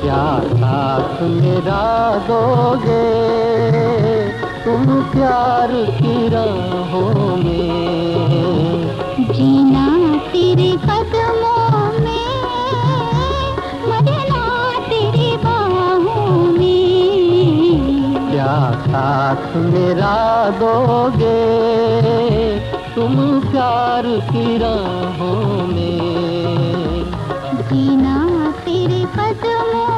क्या साथ मेरा दोगे? तुम प्यार की राहों में। जीना तेरे कदमों में मरना तेरी बाहों में। क्या साथ मेरा दोगे? तुम प्यार की राहों में। जीना तेरे कदमों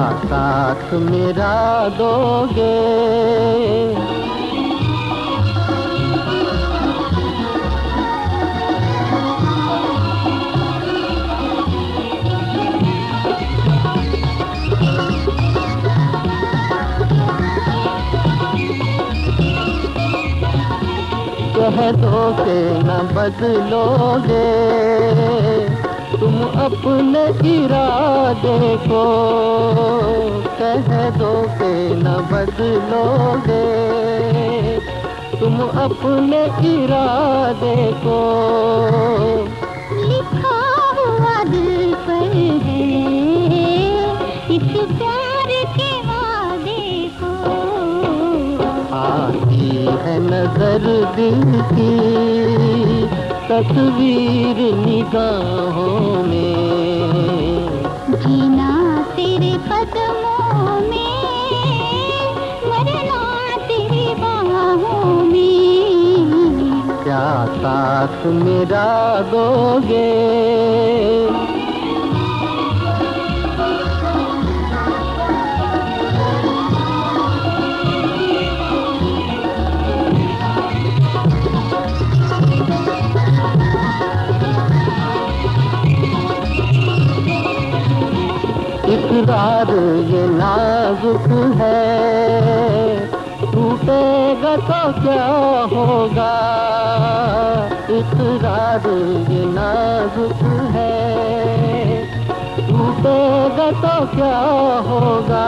साथ मेरा दोगे। कह दो के न बदलोगे। अपने इरादे को कह दो के न बदलोगे। तुम अपने इरादे को लिखा हुआ दिल पर है इस प्यार के वादे को। आती है नज़र दिल की तस्वीर निगाहों साथ मेरा दोगे। इकरार ये नाजुक है टूटेगा तो क्या होगा? इकरार ये नाजुक है। टूटेगा तो क्या होगा?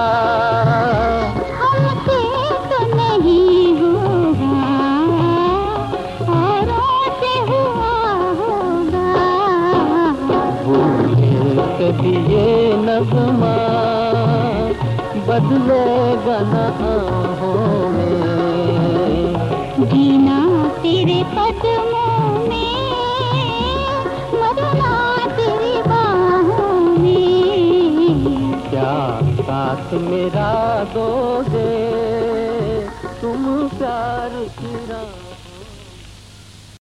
तो कभी ये नगमा बदलेगा न आहों में। जीना तेरे कदमों में मरना तेरी बाहों में। क्या साथ मेरा दोगे तुम प्यार